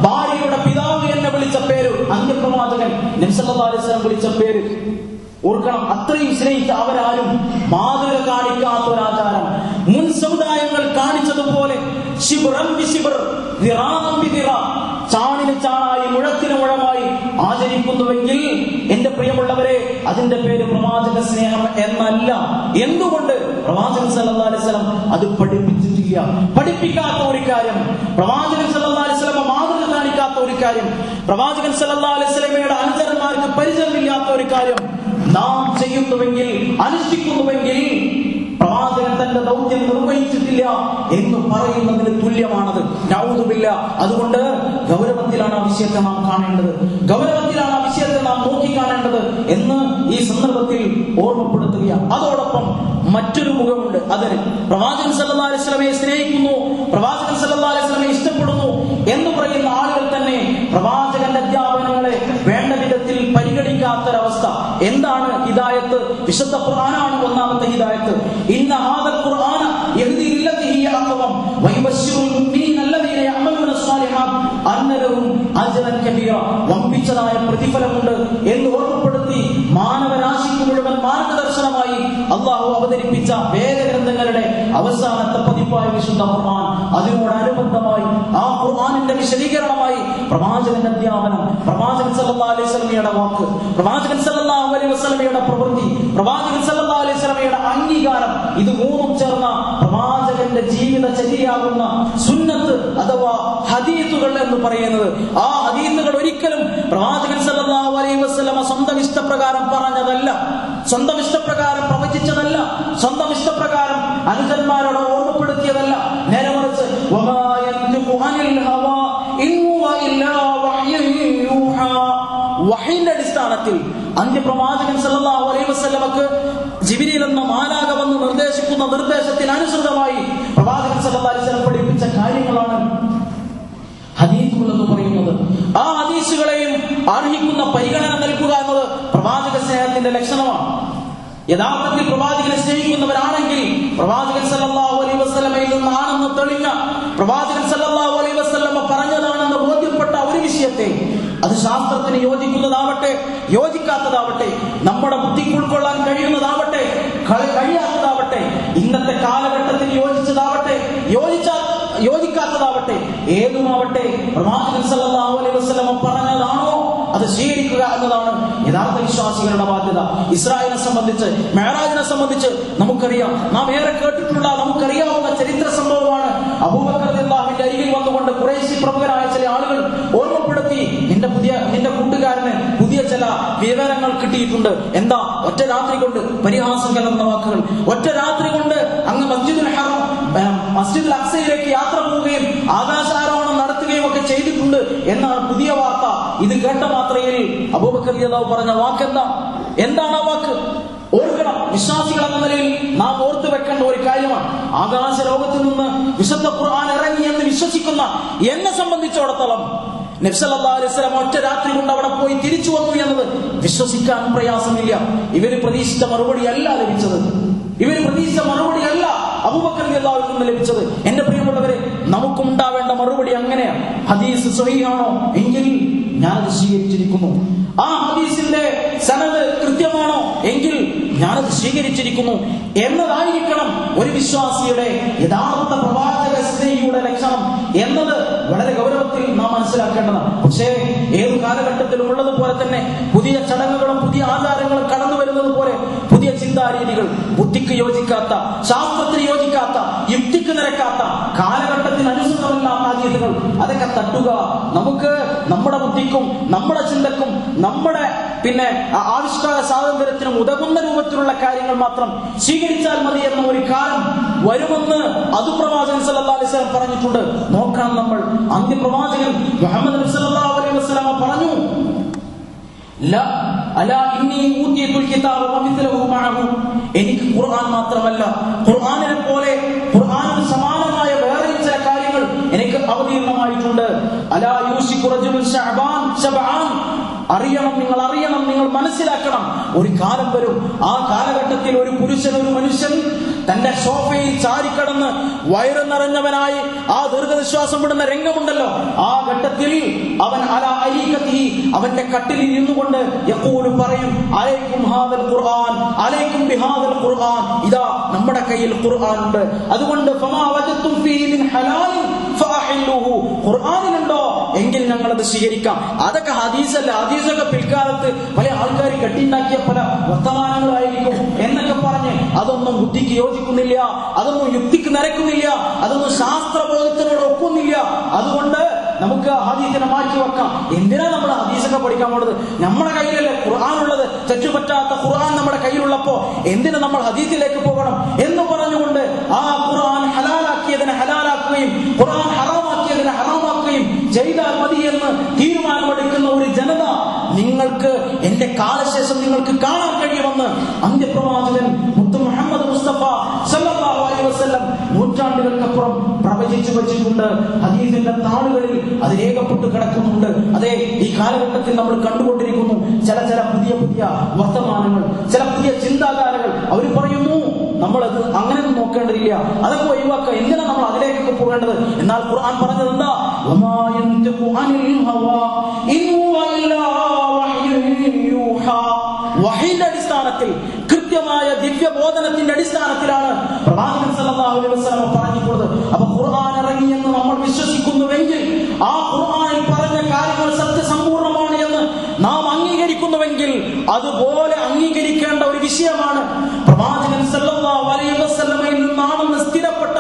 ഭാര്യയുടെ പിതാവ് എന്നെ വിളിച്ച പേര് അന്ത്യപ്രവാചകൻ നബ്സല്ലാ അലിസ്ലാം വിളിച്ച പേര്. ഓർക്കണം അത്രയും സ്നേഹിച്ച അവരാരും മാതൃക കാണിക്കാത്ത ഒരാചാരം. മുൻ സമുദായങ്ങൾ കാണിച്ചതുപോലെ ശിബിറം ചാണായി മുഴത്തിന് മുഴമായി ആചരിക്കുന്നുവെങ്കിൽ എന്റെ പ്രിയമുള്ളവരെ അതിന്റെ പേര് പ്രവാചക സ്നേഹം എന്നല്ല. എന്തുകൊണ്ട്? പ്രവാചകൻ വസല്ലം അത് പഠിപ്പിച്ചിട്ടില്ല. പഠിപ്പിക്കാത്ത ഒരു കാര്യം പ്രവാചകൻ വസല്ലം മാതൃക കാണിക്കാത്ത ഒരു കാര്യം പ്രവാചകൻ സല്ലാ അലിസ്ലമയുടെ അനുചരന്മാർക്ക് പരിചയമില്ലാത്ത ഒരു കാര്യം നാം ചെയ്യുന്നുവെങ്കിൽ അനുഷ്ഠിക്കുന്നുവെങ്കിൽ പ്രവാചകൻ തന്റെ ദൗത്യം എന്ന് പറയുന്നതിന് തുല്യമാണത്. നൗതുമില്ല അതുകൊണ്ട് ഗൗരവത്തിലാണ് ആ വിഷയത്തെ നാം കാണേണ്ടത്. ഗൗരവത്തിലാണ് ആ വിഷയത്തെ നാം നോക്കി കാണേണ്ടത് എന്ന് ഈ സന്ദർഭത്തിൽ ഓർമ്മപ്പെടുത്തുകയാണ്. അതോടൊപ്പം മറ്റൊരു മുഖമുണ്ട്. അതിന് പ്രവാചകൻ സല്ലി അലൈഹി വസല്ലമയെ സ്നേഹിക്കുന്നു പ്രവാചകൻ സല്ലി അലൈഹി വസല്ലമയെ ഇഷ്ടപ്പെടുന്നു എന്ന് പറയുന്ന ആളുകൾ തന്നെ പ്രവാചകന്റെ അധ്യാപനങ്ങളെ വേണ്ട വിധത്തിൽ പരിഗണിക്കാത്തൊരവസ്ഥ. എന്താണ് ഹിദായത്ത്? വിശുദ്ധ ഖുർആനാണ് ഒന്നാമത്തെ ഹിദായത്ത്. ഇന്ന ആദ ഖുർആന അന്ന അജലൻ കബീറ വമ്പിച്ചതായ പ്രതിഫലമുണ്ട് എന്ന് ഓർമ്മപ്പെടുത്തി മാനവരാശിക്ക് മുഴുവൻ മാർഗദർശനമായി അള്ളാഹു അവതരിപ്പിച്ച വേദഗ്രന്ഥങ്ങളുടെ അവസാനത്തെ പതിപ്പായ വിശുദ്ധ ഖുർആൻ. അതിനോടനുബന്ധമായി ആ ഖുർആനിന്റെ വിശദീകരണമായി പ്രവാചകന്റെ അധ്യാപനം പ്രവാചകൻ സല്ലല്ലാഹു അലൈഹി വസല്ലമയുടെ വാക്ക് പ്രവാചകൻ സല്ലല്ലാഹു അലൈഹി വസല്ലമയുടെ പ്രവൃത്തി പ്രവാചകൻ സല്ലല്ലാഹു അലൈഹി വസല്ലമയുടെ അംഗീകാരം. ഇത് മൂന്നും ചേർന്ന പ്രവാചകന്റെ ജീവിത ചര്യയാകുന്ന സുന്നത്ത് അഥവാ ഹദീത്തുകൾ എന്ന് പറയുന്നത്. ആ ഹദീസുകൾ ഒരിക്കലും പ്രവാചകൻ സല്ലല്ലാഹു അലൈഹി വസല്ലമ സ്വന്തം ഇഷ്ടപ്രകാരം പറഞ്ഞതല്ല. സ്വന്തം ഇഷ്ടപ്രകാരം പ്രവചിച്ചതല്ല. സ്വന്തം ഇഷ്ടപ്രകാരം അനുജന്മാരോട് ഓർമ്മപ്പെടുത്തിയതല്ല. നേരെ വഹയിന്റെ അടിസ്ഥാനത്തിൽ അന്ത്യപ്രവാചകൻ സല്ലല്ലാഹു അലൈഹി വസല്ലമക്ക് ജിബിരിൽ എന്ന മാലാക വന്ന് നിർദ്ദേശിക്കുന്ന നിർദ്ദേശത്തിന് അനുസൃതമായി പ്രവാചകൻ സല്ലല്ലാഹു അലൈഹി വസല്ലം പഠിപ്പിച്ച കാര്യങ്ങളാണ് പറയുന്നത്. ആ ഹദീസുകളെയും അർഹിക്കുന്ന പരിഗണന നൽകുക എന്നത് പ്രവാചക സ്നേഹത്തിന്റെ ലക്ഷണമാണ്. യഥാർത്ഥത്തിൽ പ്രവാചകനെ സ്നേഹിക്കുന്നവരാണെങ്കിൽ പ്രവാചകൻ സല്ലല്ലാഹു അലൈഹി വസല്ലമയിൽ നിന്നാണെന്ന് തെളിഞ്ഞ പ്രവാചകൻ സല്ലല്ലാഹു അലൈഹി വസല്ലമ പറഞ്ഞതാണെന്ന് ബോധ്യപ്പെട്ട ഒരു വിഷയത്തെ അത് ശാസ്ത്രത്തിന് യോജിക്കുന്നതാവട്ടെ യോജിക്കാത്തതാവട്ടെ നമ്മുടെ ബുദ്ധിക്ക് ഉൾക്കൊള്ളാൻ കഴിയുന്നതാവട്ടെ കഴിയാത്തതാവട്ടെ ഇന്നത്തെ കാലഘട്ടത്തിന് യോജിച്ചതാവട്ടെ ഏതുമാവട്ടെ പ്രവാചകൻ പറഞ്ഞതാണോ അത് സ്വീകരിക്കുക എന്നതാണ് യഥാർത്ഥ വിശ്വാസികളുടെ ബാധ്യത. ഇസ്രായേലിനെ സംബന്ധിച്ച് മെഹറാജിനെ സംബന്ധിച്ച് നമുക്കറിയാം. നാം ഏറെ കേട്ടിട്ടുള്ള നമുക്കറിയാവുന്ന ചരിത്ര സംഭവമാണ് അബൂബക്കർ അള്ളാഹുവിന്റെ അരികിൽ വന്നുകൊണ്ട് കുറേശ്ശി പ്രമുഖരായ ചില ആളുകൾ ഓർമ്മപ്പെടുത്തി നിന്റെ പുതിയ നിന്റെ കൂട്ടുകാരന് പുതിയ ചില വിവരങ്ങൾ കിട്ടിയിട്ടുണ്ട്. എന്താ? ഒറ്റ രാത്രി കൊണ്ട് പരിഹാസം കലർന്ന വാക്കുകൾ. ഒറ്റ രാത്രി കൊണ്ട് അങ്ങ് മസ്ജിദുൽ ഹറം ഏഹ്, മസ്ജിദുൽ അക്സയിലേക്ക് യാത്ര പോവുകയും ആകാശാരോഹണം നടത്തുകയും ഒക്കെ ചെയ്തിട്ടുണ്ട് എന്നാണ് പുതിയ വാർത്ത. ഇത് കേട്ട മാത്രയിൽ അബൂബക്കർ യദാവ് പറഞ്ഞ വാക്കെന്താ? എന്താണ് ആ വാക്ക്? ഓർക്കണം. വിശ്വാസികൾ എന്ന നിലയിൽ നാം ഓർത്തു വെക്കേണ്ട ഒരു കാര്യമാണ്. ആകാശ ലോകത്തിൽ നിന്ന് വിശുദ്ധ ഖുർആൻ ഇറങ്ങി എന്ന് വിശ്വസിക്കുന്ന എന്നെ സംബന്ധിച്ചിടത്തോളം നബ്സല്ലാ അലൈസ്ലാം ഒറ്റ രാത്രി കൊണ്ട് അവിടെ പോയി തിരിച്ചു വന്നു എന്നത് വിശ്വസിക്കാൻ പ്രയാസമില്ല. ഇവർ പ്രതീക്ഷിച്ച മറുപടി അല്ല ലഭിച്ചത്. ഇവർ പ്രതീക്ഷിച്ച മറുപടി അല്ല അബൂബക്കർ നിന്ന് ലഭിച്ചത്. എന്റെ പ്രിയമുള്ളവരെ നമുക്കും ഉണ്ടാവേണ്ട മറുപടി അങ്ങനെയാണ്. ഹദീസ് സ്വഹീഹാണോ എങ്കിൽ ഞാൻ ഞാനത് സ്വീകരിച്ചിരിക്കുന്നു. ആ ഹദീസിന്റെ സനത് കൃത്യമാണോ? എങ്കിൽ ഞാനത് സ്വീകരിച്ചിരിക്കുന്നു. എന്നതായിരിക്കണം ഒരു വിശ്വാസിയുടെ യഥാർത്ഥ പ്രവാചക സ്നേഹിയുടെ ലക്ഷണം. എന്നത് വളരെ ഗൗരവത്തിൽ നാം മനസ്സിലാക്കേണ്ടതാണ്. പക്ഷേ ഏത് കാലഘട്ടത്തിലും ഉള്ളതുപോലെ തന്നെ പുതിയ ചടങ്ങുകളും പുതിയ ആചാരങ്ങളും കടന്നു വരുന്നത് പോലെ പുതിയ ചിന്താരീതികൾ ബുദ്ധിക്ക് യോജിക്കാത്ത ശാസ്ത്രത്തിന് യോജിക്കാത്ത യുക്തിക്ക് നിരക്കാത്ത കാലഘട്ടത്തിന് അനുസൃതമല്ലാത്ത അതൊക്കെ തട്ടുക. നമുക്ക് നമ്മുടെ ബുദ്ധിക്കും നമ്മുടെ ചിന്തക്കും നമ്മുടെ പിന്നെ ആവിഷ്കാര സ്വാതന്ത്ര്യത്തിനും ഉതകുന്ന രൂപത്തിലുള്ള കാര്യങ്ങൾ മാത്രം സ്വീകരിച്ചാൽ മതി എന്ന ഒരു കാലം വരുമെന്ന് അത് പ്രവാചകൻ അലൈഹി പറഞ്ഞിട്ടുണ്ട്. നോക്കാം നമ്മൾ. അന്ത്യപ്രവാചകൻ മുഹമ്മദ് നബി അലൈഹി വസ്ലാമ പറഞ്ഞു എനിക്ക് ഖുർആൻ മാത്രമല്ല ഖുർആനിനെ പോലെ ഖുർആനിന് സമാനമായ വേറെ ചില കാര്യങ്ങൾ എനിക്ക് അവതീർണമായിട്ടുണ്ട് അലാ ശബആൻ. അറിയണം നിങ്ങൾ അറിയണം നിങ്ങൾ മനസ്സിലാക്കണം. ഒരു കാലം വരും. ആ കാലഘട്ടത്തിൽ ഒരു പുരുഷൻ ഒരു മനുഷ്യൻ തന്റെ സോഫയിൽ ചാരിക്കടന്ന് വയറ് നിറഞ്ഞവനായി ആ ദീർഘനിശ്വാസം വിടുന്ന രംഗമുണ്ടല്ലോ. ആ ഘട്ടത്തിൽ അവൻ അല അരീകത്തി അവന്റെ കട്ടിലിൽ ഇരുന്നുകൊണ്ട് എപ്പോഴും പറയും അലൈക്കും ഹാദൽ ഖുർആൻ അലൈക്കും ബിഹാദൽ ഖുർആൻ. ഇതാ നമ്മുടെ കയ്യിൽ ഖുർആൻ ഉണ്ട്. അതുകൊണ്ട് ഫമാ വജത്തും ഫീഹി മിൻ ഹലാലിൻ ഖുർആനിലുണ്ടോ? എങ്കിൽ ഞങ്ങൾ അത് സ്വീകരിക്കാം. അതൊക്കെ ഹദീസല്ല? ഹദീസൊക്കെ പിൽക്കാലത്ത് പല ആൾക്കാർ കെട്ടിണ്ടാക്കിയ പല വർത്തമാനങ്ങളായിരിക്കും എന്നൊക്കെ പറഞ്ഞ് അതൊന്നും ബുദ്ധിക്ക് യോജിക്കുന്നില്ല അതൊന്നും യുക്തിക്ക് നരക്കുന്നില്ല അതൊന്നും ശാസ്ത്രബോധത്തിനോട് ഒക്കുന്നില്ല. അതുകൊണ്ട് നമുക്ക് ഹദീസിനെ മാറ്റി വെക്കാം. എന്തിനാ നമ്മൾ ഹദീസൊക്കെ പഠിക്കാൻ പോണത്? നമ്മുടെ കയ്യിലല്ലേ ഉള്ളത്? തെറ്റുപറ്റാത്ത ഖുർആൻ നമ്മുടെ കയ്യിലുള്ളപ്പോ എന്തിനു നമ്മൾ ഹദീസിലേക്ക് പോകണം എന്ന് പറഞ്ഞുകൊണ്ട് ആ ഖുർആൻ ഹലാലാക്കിയതിനെ ഹലാലാക്കുകയും ഖുർആൻ ഹറാമാക്കിയതിനെ ഹറാമാക്കുകയും ചെയ്താൽ മതി എന്ന് തീരുമാനമെടുക്കുന്ന ഒരു ജനത നിങ്ങൾക്ക് എന്റെ കാലശേഷം നിങ്ങൾക്ക് കാണാൻ കഴിയുമെന്ന് അന്ത്യപ്രവാചകൻ സല്ലല്ലാഹു അലൈഹി വസല്ലം നൂറ്റാണ്ടുകൾക്കപ്പുറം പ്രവചിച്ചു വച്ചിട്ടുണ്ട്. ഹദീസിന്റെ താളുകളിൽ അത് രേഖപ്പെട്ട് കിടക്കുന്നുണ്ട്. അതെ ഈ കാലഘട്ടത്തിൽ നമ്മൾ കണ്ടുകൊണ്ടിരിക്കുന്നു. ചില ചില പുതിയ പുതിയ വർത്തമാനങ്ങൾ ചില പുതിയ ചിന്താധാരകൾ അവർ പറയുന്നു. നമ്മളത് അങ്ങനെ നോക്കേണ്ടതില്ല. അതൊക്കെ ഒഴിവാക്കുക. എന്തിനാ നമ്മൾ അതിലേക്കൊക്കെ പോകേണ്ടത്? എന്നാൽ ഖുർആൻ പറഞ്ഞത് എന്താ? അടിസ്ഥാനത്തിൽ ദിവ്യബോധനത്തിന്റെ അടിസ്ഥാനത്തിലാണ് പ്രവാചകൻ സല്ലല്ലാഹു അലൈഹി വസല്ലം പറഞ്ഞിട്ടുള്ളത്. അപ്പൊ ഖുർആൻ ഇറങ്ങി എന്ന് നമ്മൾ വിശ്വസിക്കുന്നുവെങ്കിൽ ആ ഖുർആനിൽ പറഞ്ഞ കാര്യങ്ങൾ സത്യസമ്പൂർണമാണ് എന്ന് നാം അംഗീകരിക്കുന്നുവെങ്കിൽ അതുപോലെ അംഗീകരിക്കേണ്ട ഒരു വിഷയമാണ് പ്രവാചകൻ സല്ലല്ലാഹു അലൈഹി വസല്ലമയിൽ നിന്നാണെന്ന് സ്ഥിരപ്പെട്ട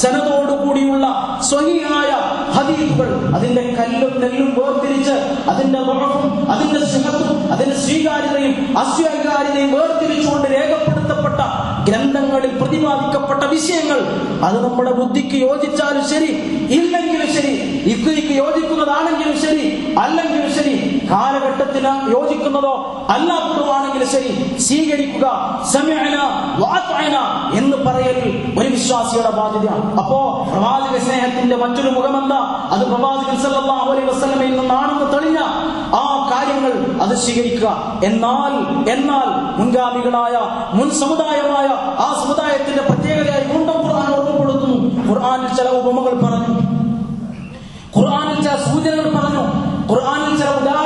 സനതോടുകൂടിയുള്ള സ്വഹിയായ ഹദീസുകൾ. അതിന്റെ കല്ലും നെല്ലും വേർതിരിച്ച് അതിന്റെ വളവും അതിന്റെ സിഹത്തും അതിന്റെ സ്വീകാര്യതയും അസ്വീകാര്യതയും വേർതിരിച്ചുകൊണ്ട് രേഖപ്പെടുത്തപ്പെട്ട ഗ്രന്ഥങ്ങളിൽ പ്രതിപാദിക്കപ്പെട്ട വിഷയങ്ങൾ അത് നമ്മുടെ ബുദ്ധിക്ക് യോജിച്ചാലും ശരി ഇല്ലെങ്കിലും ശരി യുക്തിക്ക് യോജിക്കുന്നതാണെങ്കിലും ശരി അല്ലെങ്കിലും ശരി കാലഘട്ടത്തിന് യോജിക്കുന്നതോ അല്ലാത്തതുമാണെങ്കിൽ ശരി സ്വീകരിക്കുക. എന്ന് പറയൽ ഒരു വിശ്വാസിയുടെ ബാധ്യതയാണ് അപ്പോ പ്രവാചക സ്നേഹത്തിന്റെ മറ്റൊരു മുഖമെന്താ? അത് പ്രവാചകൻ സല്ലല്ലാഹു അലൈഹി നിന്നാണെന്ന് തെളിഞ്ഞ ആ കാര്യങ്ങൾ അത് സ്വീകരിക്കുക. എന്നാൽ എന്നാൽ മുൻഗാമികളായ മുൻ സമുദായമായ ആ സമുദായത്തിന്റെ പ്രത്യേകതയായി വീണ്ടും ഖുർആൻ ഓർമ്മപ്പെടുത്തുന്നു. ഖുർആനിൽ ചില ഉപമകൾ പറഞ്ഞു. ഖുർആനിൽ ചില സൂചനകൾ പറഞ്ഞു. ഖുർആനിൽ ചില ഉദാഹരണങ്ങൾ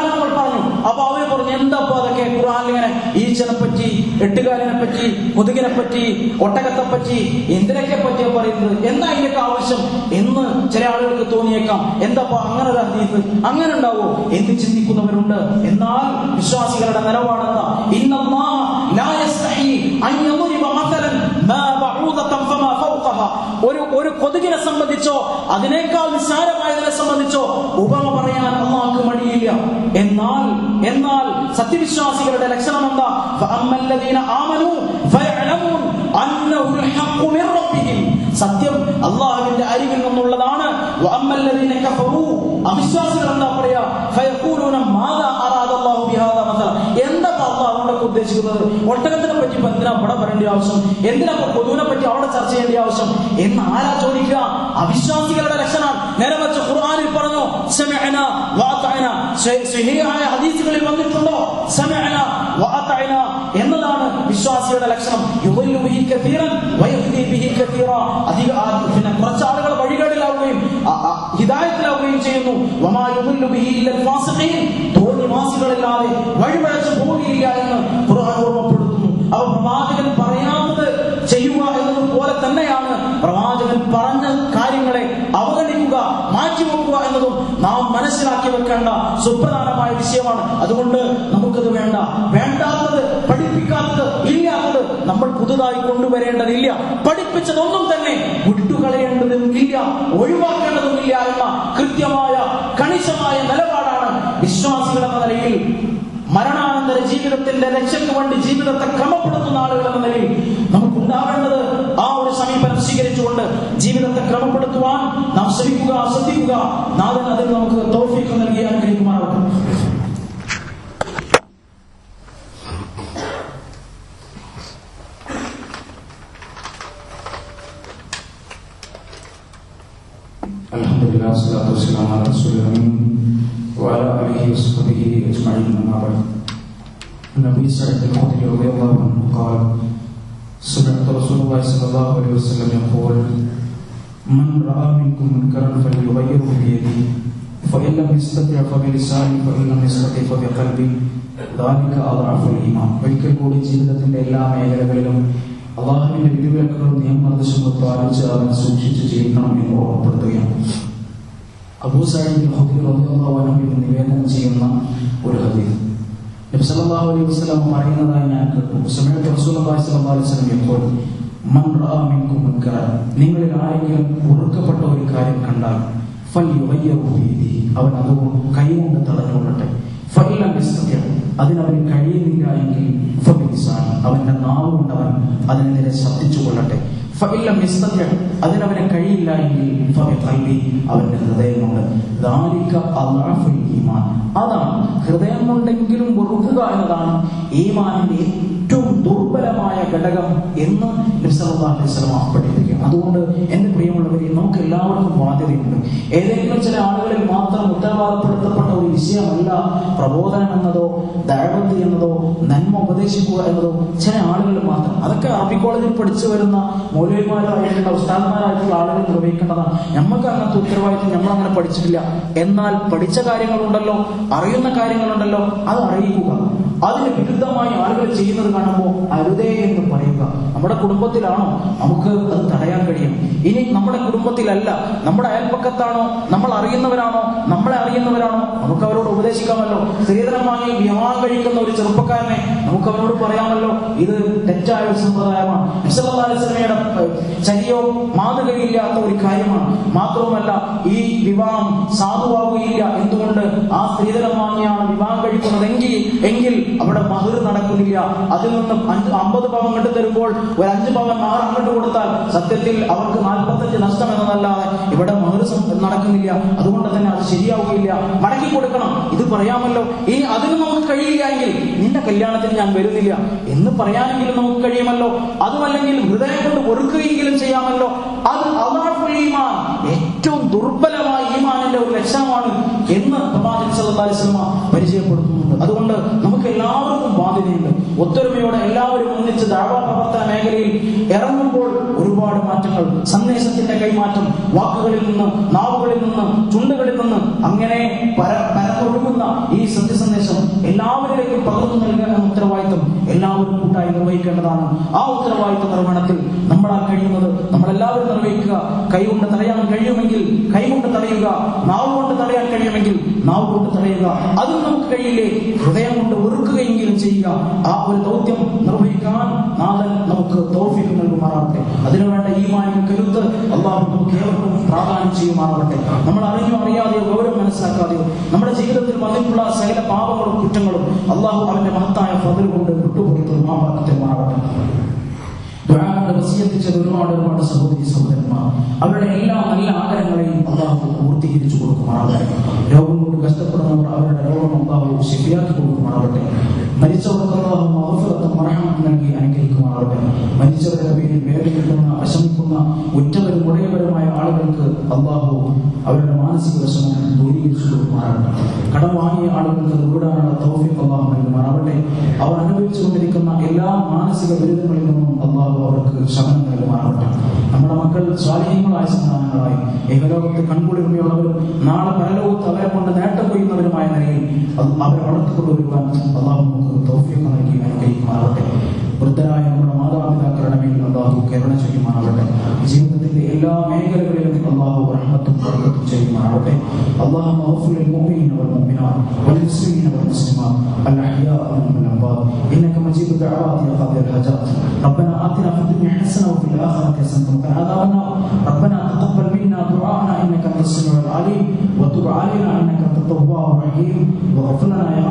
എന്താപ്പോ അതൊക്കെ? ഖുറാനിങ്ങനെ ഈച്ചനെ പറ്റി എട്ടുകാലിനെ പറ്റി മുതുകിനെ പറ്റി ഒട്ടകത്തെ പറ്റി എന്തിനൊക്കെ പറ്റിയാ പറയുന്നത് എന്താ ഇതിനൊക്കെ ആവശ്യം? എന്ന് ചില ആളുകൾക്ക് തോന്നിയേക്കാം. എന്താ അങ്ങനെ ഒരു അതീത് അങ്ങനെ ഉണ്ടാവോ? എന്ന് ചിന്തിക്കുന്നവരുണ്ട്? എന്നാൽ വിശ്വാസികളുടെ നിലപാടെന്താ ഇന്നമ്മ മാ ഒരു ഒരു കൊതുകിനെ സംബന്ധിച്ചോ അതിനേക്കാൾ നിസ്സാരമായതിനെ സംബന്ധിച്ചോ ഉപമ പറയാൻ അള്ളാഹ്ക്ക് മടിയില്ല. എന്നാൽ എന്നാൽ സത്യവിശ്വാസികളുടെ ലക്ഷണം എന്താ? സത്യം അള്ളാഹുവിന്റെ അരികിൽ നിന്നുള്ളതാണ്. അവിശ്വാസികൾ എന്താ പറയാ? അതുകൊണ്ടൊക്കെ ഉദ്ദേശിക്കുന്നത്? ഒട്ടകത്തിനെ പറ്റി എന്തിനാ ഇവിടെ പറയേണ്ട ആവശ്യം? എന്തിനാ കൊതുവിനെ പറ്റി അവിടെ ചർച്ച ചെയ്യേണ്ട ആവശ്യം? എന്ന് ആരാ ചോദിക്കുക? അവിശ്വാസികളുടെ ലക്ഷണം വെച്ച് ഖുർആനിൽ പറഞ്ഞു ശരിയായ ഹദീസുകളിൽ വന്നിട്ടുണ്ടോ? എന്നതാണ് വിശ്വാസിയുടെ ലക്ഷണം. പിന്നെ കുറച്ച് ആളുകൾ വഴികേടിലാവുകയും ഹിതായത്തിലാവുകയും ചെയ്യുന്നു. തോന്നിവാസികളില്ലാതെ വഴിപഴച്ചു പോവുകയില്ല എന്ന് ഖുർആൻ ഓർമ്മപ്പെടുത്തുന്നു. അവ പ്രവാചകൻ പറയാത്തത് ചെയ്യുക എന്നതുപോലെ തന്നെയാണ് പ്രവാചകൻ പറഞ്ഞ കാര്യങ്ങളെ അവഗണിക്കുക മാറ്റിവെക്കുക എന്നതും നാം മനസ്സിലാക്കി വെക്കേണ്ട സുപ്രധാനമായ വിഷയമാണ്. അതുകൊണ്ട് നമുക്കത് വേണ്ട. വേണ്ടാത്തത് പഠിപ്പിക്കാത്തത് ഇല്ലാത്തത് നമ്മൾ പുതുതായി കൊണ്ടുവരേണ്ടതില്ല. പഠിപ്പിച്ചതൊന്നും തന്നെ വിട്ടുകളയേണ്ടതുമില്ല ഒഴിവാക്കേണ്ടതുമില്ല എന്ന കൃത്യമായ കണിശമായ നിലപാടാണ് വിശ്വാസികൾ നിലയിൽ മരണാനന്തര ജീവിതത്തിന്റെ രക്ഷയ്ക്ക് വേണ്ടി ജീവിതത്തെ ക്രമപ്പെടുത്തുന്ന ആളുകൾ എന്ന നിലയിൽ നമുക്ക് ഉണ്ടാവേണ്ടത് ആ ഒരു സമീപനം സ്വീകരിച്ചുകൊണ്ട് ജീവിതത്തെ ക്രമപ്പെടുത്തുവാൻ നാം ശ്രമിക്കുക ശ്രദ്ധിക്കുക. നാഥൻ അതിൽ നമുക്ക് തോഫിക്ക് നൽകി منكرا فليغيره بيده فإن لم يستطع فبلسانه فإن لم يستطع فبقلبه ذلك أضعف الإيمان ഒരിക്കൽ കൂടി ജീവിതത്തിന്റെ എല്ലാ മേഖലകളിലും അള്ളാഹുവിന്റെ വിധിവിലക്കുകളും നിയമനിർദ്ദേശങ്ങളും പാലിച്ച് അവൻ സൂക്ഷിച്ച് ജീവിക്കണം എന്ന് ഓർമ്മപ്പെടുത്തുകയാണ് അബൂ സാഹിബ് ഹദീർ റളിയല്ലാഹു അൻഹു ഇത് നിവേദനം ചെയ്യുന്ന ഒരു ഹദീസ് നബി സല്ലല്ലാഹു അലൈഹി വസല്ലം പറയുന്നതായി ഞാൻ കേട്ടു സമയത്ത് റസൂലുള്ളാഹി സ്വല്ലല്ലാഹു അലൈഹി വസല്ലം ഇപ്പോൾ നിങ്ങളിൽ ആരെങ്കിലും വെറുക്കപ്പെട്ട ഒരു കാര്യം കണ്ടാൽ അവൻ അത് കൈകൊണ്ട് തടഞ്ഞുകൊള്ളട്ടെ. അതിനവന് കഴിയുന്നില്ല എങ്കിൽ അവന്റെ നാവ് കൊണ്ട് അവൻ അതിനെതിരെ ശബ്ദിച്ചു കൊള്ളട്ടെ ഫഇല്ലം യസ്തതി അതിനവന് കഴിയില്ല എങ്കിൽ അവന്റെ ഹൃദയം കൊണ്ട് അതാണ് ഹൃദയം കൊണ്ടെങ്കിലും വെറുക്കുക എന്നതാണ് ഈമാനിന്റെ ഏറ്റവും ദുർബലമായ ഘടകം എന്ന് നബി പഠിപ്പിക്കുക അതുകൊണ്ട് എന്റെ പ്രിയമുള്ളവരെ നമുക്ക് എല്ലാവർക്കും ബാധ്യതയുണ്ട്. ഏതെങ്കിലും ചില ആളുകളിൽ മാത്രം ഉത്തരവാദപ്പെടുത്തപ്പെട്ട ഒരു വിഷയമല്ല പ്രബോധനം എന്നതോ ദഴവന്തി എന്നതോ നന്മ ഉപദേശിക്കുക എന്നതോ ചില ആളുകൾ മാത്രം. അതൊക്കെ അറബി കോളേജിൽ പഠിച്ചു വരുന്ന മൗലവിമാരായിട്ടുള്ള ഉസ്താദന്മാരായിട്ടുള്ള ആളുകൾ നിർവഹിക്കേണ്ടതാണ്. നമുക്ക് അങ്ങനത്തെ ഉത്തരവാദിത്വം നമ്മൾ അങ്ങനെ പഠിച്ചിട്ടില്ല. എന്നാൽ പഠിച്ച കാര്യങ്ങളുണ്ടല്ലോ അറിയുന്ന കാര്യങ്ങളുണ്ടല്ലോ അത് അറിയിക്കുക. അതിന് വിരുദ്ധമായി ആളുകൾ ചെയ്യുന്നത് കാണുമ്പോൾ അരുതേ എന്ന് പറയുക. നമ്മുടെ കുടുംബത്തിലാണോ? നമുക്ക് അത് തടയാൻ കഴിയും. ഇനി നമ്മുടെ കുടുംബത്തിലല്ല. നമ്മുടെ അയൽപ്പക്കത്താണോ നമ്മൾ അറിയുന്നവരാണോ? നമ്മളെ അറിയുന്നവരാണോ? നമുക്ക് അവരോട് ഉപദേശിക്കാമല്ലോ. സ്ത്രീധനമായി വിവാഹം കഴിക്കുന്ന ഒരു ചെറുപ്പക്കാരനെ നമുക്ക് അവരോട് പറയാമല്ലോ. ഇത് തെറ്റായ ഒരു സമ്പ്രദായമാണ്. വസല്ലമയുടെ ചരിയോ മാതൃകയില്ലാത്ത ഒരു കാര്യമാണ്. മാത്രവുമല്ല ഈ വിവാഹം സാധുവാകുകയില്ല. എന്തുകൊണ്ട്? ആ സ്ത്രീധനം വാങ്ങിയാണ് വിവാഹം കഴിക്കുന്നതെങ്കിൽ എങ്കിൽ അവിടെ മഹർ നടക്കുന്നില്ല. അതിൽ നിന്ന് അമ്പത് പവൻ കണ്ടു തരുമ്പോൾ ഒരു അഞ്ച് പവൻ മഹർ അങ്ങോട്ട് കൊടുത്താൽ സത്യത്തിൽ അവർക്ക് നാൽപ്പത്തഞ്ച് നഷ്ടം എന്നതല്ലാതെ ഇവിടെ മഹർ നടക്കുന്നില്ല. അതുകൊണ്ട് തന്നെ അത് ശരിയാവുകയില്ല. മടക്കി കൊടുക്കണം. ഇത് പറയാമല്ലോ. ഇനി അതിന് നമുക്ക് കഴിയില്ല എങ്കിൽ നിന്റെ കല്യാണത്തിന് ഞാൻ വരുന്നില്ല എന്ന് പറയാനെങ്കിലും നമുക്ക് കഴിയുമല്ലോ. അതുമല്ലെങ്കിൽ ഹൃദയം കൊണ്ട് ഒറുക്കുകയെങ്കിലും ചെയ്യാമല്ലോ. അത് അതാണ് ഏറ്റവും ദുർബലമായ ഈമാനിന്റെ ഒരു ലക്ഷണമാണ് എന്ന് പ്രവാചകൻ സല്ലല്ലാഹു അലൈഹി വസല്ലം പരിചയപ്പെടുത്തുന്നുണ്ട്. അതുകൊണ്ട് നമുക്ക് എല്ലാവർക്കും ബാധ്യതയുണ്ട്. ഒത്തൊരുമയോടെ എല്ലാവരും ഒന്നിച്ച് ദാവാ പ്രവർത്തന മേഖലയിൽ ഇറങ്ങുമ്പോൾ ഒരുപാട് മാറ്റങ്ങൾ സന്ദേശത്തിന്റെ കൈമാറ്റം വാക്കുകളിൽ നിന്ന് നാവുകളിൽ നിന്ന് ചുണ്ടുകളിൽ നിന്ന് അങ്ങനെ പര പരന്നൊഴുകുന്ന ഈ സത്യസന്ദേശം എല്ലാവരിലേക്കും പകർന്നു നൽകേണ്ട ഉത്തരവാദിത്വം എല്ലാവരും കൂട്ടായി നിർവഹിക്കേണ്ടതാണ്. ആ ഉത്തരവാദിത്വ നിർവഹണത്തിൽ നമ്മളെല്ലാവരും നിർവഹിക്കുക. കൈകൊണ്ട് തടയാൻ കഴിയുമെങ്കിൽ കൈകൊണ്ട് തടയുക. നാവ് കൊണ്ട് തടയാൻ കഴിയുമെങ്കിൽ നാവ് കൊണ്ട് തടയുക. അതും നമുക്ക് കഴിയില്ലേ? ഹൃദയം കൊണ്ട് വെറുക്കുകയെങ്കിലും ചെയ്യുക. ആ ഒരു ദൗത്യം നിർവഹിക്കാൻ നാളെ നമുക്ക് തോഫിക്ക് നൽകുമാറാവട്ടെ അതിനുവേണ്ട ഈ മാനിക കരുത്ത് അള്ളാഹു നമുക്ക് ഏവർക്കും പ്രാധാന്യം ചെയ്യുമാറാകട്ടെ. നമ്മൾ അറിഞ്ഞോ അറിയാതെയോ ഗൗരവം മനസ്സിലാക്കാതെയോ നമ്മുടെ ജീവിതത്തിൽ വന്നിട്ടുള്ള സകല പാപങ്ങളും കുറ്റങ്ങളും അള്ളാഹു അവന്റെ മഹത്തായ ഫതിൽ കൊണ്ട് വിട്ടുപോയി മാറാവട്ടെ ദുആയുടെ വസിയത്തിച്ചത് ഒരുപാട് ഒരുപാട് സഹോദരി സഹോദരന്മാർ. അവരുടെ എല്ലാ നല്ല ആഗ്രഹങ്ങളെയും അള്ളാഹു പൂർത്തീകരിച്ചു കൊടുക്കുമാറാവട്ടെ രോഗം കൊണ്ട് കഷ്ടപ്പെടുന്നവർ അവരുടെ രോഗം അള്ളാഹു ശരിയാക്കി കൊടുക്കുമാറാവട്ടെ മരിച്ചവർക്ക് അള്ളാഹു അനുഗ്രഹിക്കുമാറാവട്ടെ മരിച്ചവരുടെ പേരിൽ വേദനിക്കുന്ന വിഷമിക്കുന്ന ഉറ്റവരും ഉടയവരുമായ ആളുകൾക്ക് അള്ളാഹു അവരുടെ മാനസിക വിഷമം ദൂരീകരിച്ചു കൊടുക്കുമാറാവട്ടെ കടം വാങ്ങിയ ആളുകൾക്ക് വീടാനുള്ള തൗഫീഖ് അള്ളാഹു നൽകുമാറാവട്ടെ. അവർ അനുഭവിച്ചുകൊണ്ടിരിക്കുന്ന എല്ലാ മാനസിക ദുരിതങ്ങളിൽ നിന്നും അള്ളാഹു അവർക്ക് ശമനം നൽകുമാറാവട്ടെ. നമ്മുടെ മക്കൾ സ്വാധീനങ്ങളായ സന്താനങ്ങളായി ഏകലോകത്ത് കൺകുളിർമയുള്ളവരും നാളെ പരലോകത്ത് അവരെ കൊണ്ട് നേട്ടം കൊയ്യുന്നവരുമായ നിലയിൽ അവരെ വളർത്തിക്കൊണ്ടുവരുവാൻ അള്ളാഹു നമുക്ക് തൗഫീഖ് നൽകി അനുഗ്രഹിക്കുമാറാവട്ടെ. വൃദ്ധരായ നമ്മുടെ മാതാപിതാക്കളുടെ മേൽ അള്ളാഹു കരുണ ചെയ്യുമാറാവട്ടെ ജീവിതത്തിന്റെ എല്ലാ മേഖലകളിലും അള്ളാഹു റഹ്മത്തും ബർക്കത്തും ചെയ്യുമാറാവട്ടെ അള്ളാഹു മഗ്ഫിർ للمؤمنين والمؤمنات والمسلمين والمسلمات الأحياء منهم الأموات إنك مجيب الدعوات يا قاضي الحاجات ربنا آتنا في الدنيا حسنة وفي الآخرة حسنة وقنا عذاب النار ربنا تقبل منا دعاءنا إنك أنت السميع العليم وتب علينا إنك أنت التواب الرحيم واغفر لنا يا